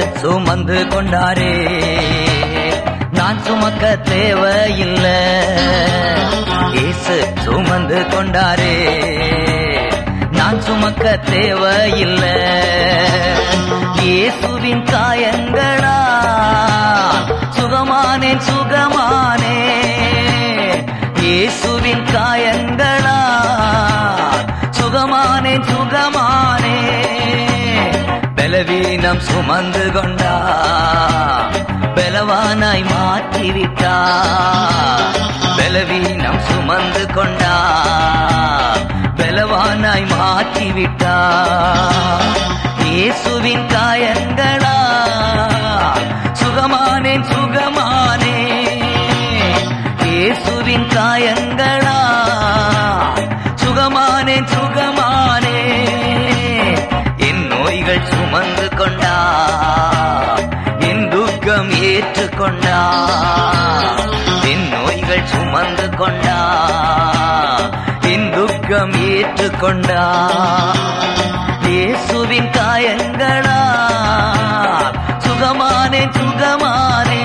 சுமந்து கொண்டாரே. நான் சுமக்க தேவையில்லை. இயேசு சுமந்து கொண்டாரே. நான் சுமக்க தேவையில்லை. இயேசுவின் காயங்களா சுகமானேன் சுகமானே. இயேசுவின் காயங்களா சுகமானேன் சுகமானே. பலவீனம் சுமந்து கொண்டா பலவானாய் மாற்றிவிட்டா. பலவீனம் சுமந்து கொண்டா பலவானாய் மாற்றிவிட்டா. இயேசுவின் காயங்கள் நோய்கள் சுமந்து கொண்டா என் துக்கம் ஏற்றுக்கொண்டா. இயேசுவின் காயங்களா சுகமானே சுகமானே.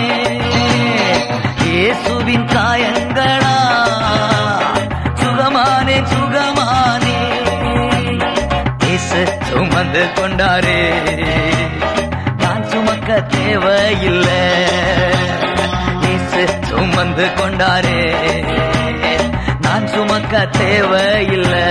இயேசுவின் காயங்களா சுகமானே சுகமானே. இயேசு சுமந்து கொண்டாரே. நான் சுமக்க தேவையில்லை. வந்து கொண்டாரே. நான் சுமக்க தேவையில்லை.